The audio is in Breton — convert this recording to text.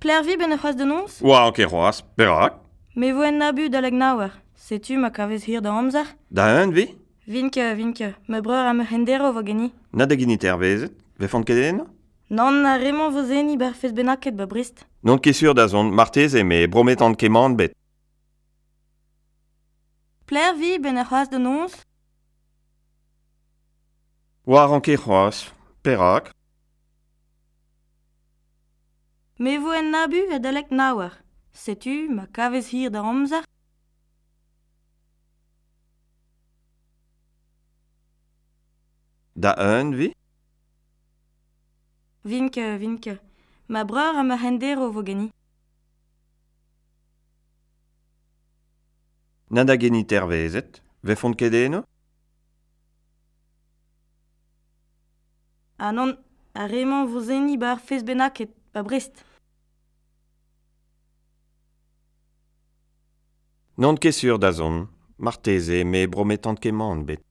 Plervi ben ur c'hoazh de nons Oa, anke c'hoaz, perak. Me vo en nabu da leg naouer. Setu ma kavez hir da amzer Da un, vi Vinke, vinke, me breur am ur hendero vo geni. Na da gini tervezet, ve fant ket Non, na remon vo zeni ber fez benaket ba brist. Non ket sur da zon martez eme brometant kement bet. Plervi ben ur c'hoazh de nons Oa, anke c'hoaz, perak. Me vo en nabu e dalek naouar. Setu ma kavez hir da amzer Da un, vi Vinke, vinke. Ma breur a ma hendero vo geni. Na da geni tervezet, ve font kedeno? Anon, a remon vo zeni bar fez bennaket, pa brest. N'on ket sur da zon, marteze, me brometant ket emaon bet.